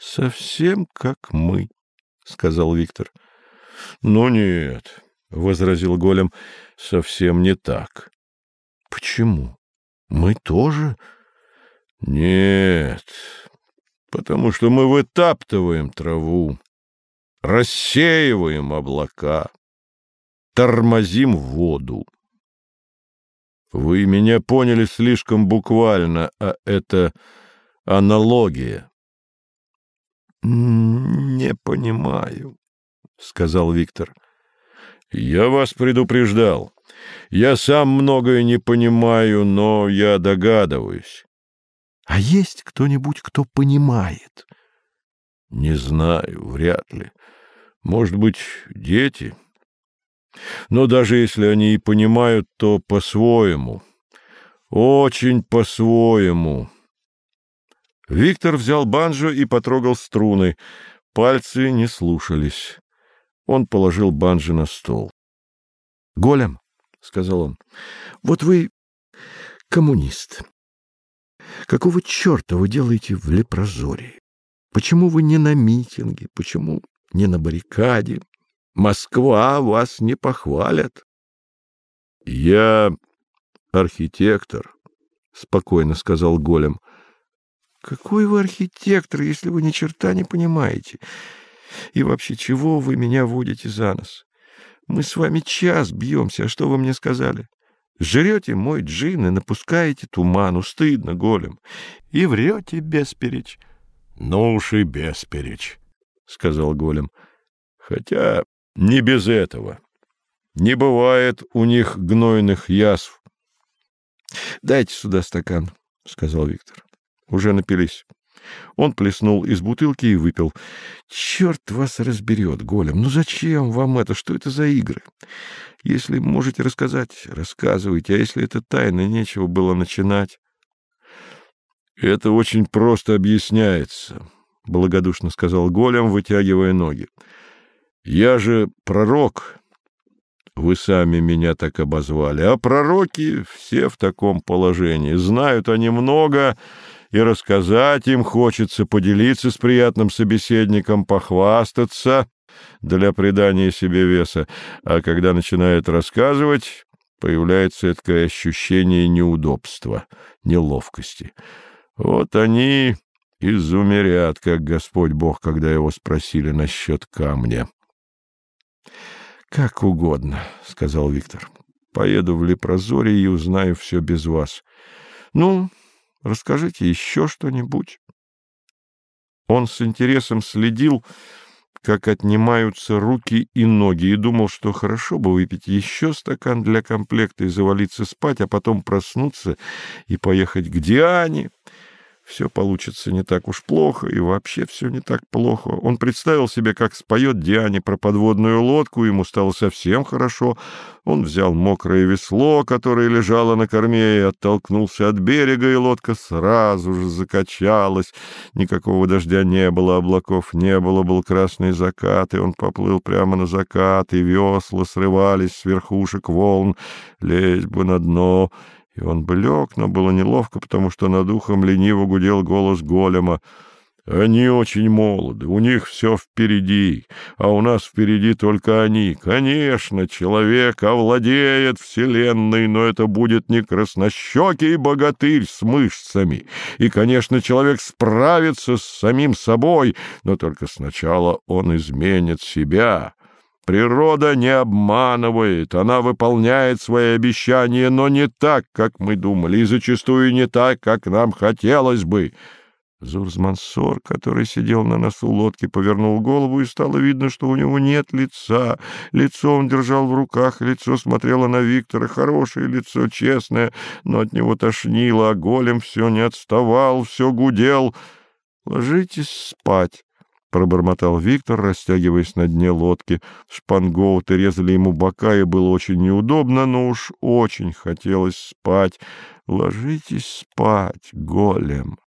Совсем как мы, — сказал Виктор. — Ну нет, — возразил голем, — совсем не так. — Почему? Мы тоже? — Нет, потому что мы вытаптываем траву, рассеиваем облака, тормозим воду. Вы меня поняли слишком буквально, а это аналогия. — Не понимаю, — сказал Виктор. — Я вас предупреждал. Я сам многое не понимаю, но я догадываюсь. — А есть кто-нибудь, кто понимает? — Не знаю, вряд ли. Может быть, дети? Но даже если они и понимают, то по-своему. Очень по-своему. Виктор взял банджо и потрогал струны. Пальцы не слушались. Он положил банджо на стол. — Голем, — сказал он, — вот вы коммунист. Какого черта вы делаете в Лепрозории? Почему вы не на митинге? Почему не на баррикаде? Москва вас не похвалят. — Я архитектор, — спокойно сказал Голем. Какой вы архитектор, если вы ни черта не понимаете? И вообще, чего вы меня водите за нос? Мы с вами час бьемся, а что вы мне сказали? Жрете мой джин и напускаете туману, стыдно, голем. И врете бесперечь. — Ну уж и бесперечь, — сказал голем. — Хотя не без этого. Не бывает у них гнойных язв. — Дайте сюда стакан, — сказал Виктор. Уже напились. Он плеснул из бутылки и выпил. «Черт вас разберет, голем! Ну зачем вам это? Что это за игры? Если можете рассказать, рассказывайте, а если это тайна, нечего было начинать». «Это очень просто объясняется», — благодушно сказал голем, вытягивая ноги. «Я же пророк. Вы сами меня так обозвали. А пророки все в таком положении. Знают они много...» и рассказать им хочется, поделиться с приятным собеседником, похвастаться для придания себе веса, а когда начинает рассказывать, появляется такое ощущение неудобства, неловкости. Вот они изумерят, как Господь Бог, когда его спросили насчет камня. — Как угодно, — сказал Виктор. — Поеду в Лепрозорье и узнаю все без вас. — Ну, Расскажите еще что-нибудь. Он с интересом следил, как отнимаются руки и ноги, и думал, что хорошо бы выпить еще стакан для комплекта и завалиться спать, а потом проснуться и поехать к Диане, все получится не так уж плохо, и вообще все не так плохо. Он представил себе, как споет Диане про подводную лодку, ему стало совсем хорошо. Он взял мокрое весло, которое лежало на корме, и оттолкнулся от берега, и лодка сразу же закачалась. Никакого дождя не было, облаков не было, был красный закат, и он поплыл прямо на закат, и весла срывались с верхушек волн, лезть бы на дно — и он бы лег, но было неловко, потому что над ухом лениво гудел голос голема. «Они очень молоды, у них все впереди, а у нас впереди только они. Конечно, человек овладеет вселенной, но это будет не краснощекий богатырь с мышцами. И, конечно, человек справится с самим собой, но только сначала он изменит себя». Природа не обманывает, она выполняет свои обещания, но не так, как мы думали, и зачастую не так, как нам хотелось бы. Зурзмансор, который сидел на носу лодки, повернул голову, и стало видно, что у него нет лица. Лицо он держал в руках, лицо смотрело на Виктора, хорошее лицо, честное, но от него тошнило, а голем все не отставал, все гудел. «Ложитесь спать», — пробормотал Виктор, растягиваясь на дне лодки. Шпангоуты резали ему бока, и было очень неудобно, но уж очень хотелось спать. «Ложитесь спать, голем!»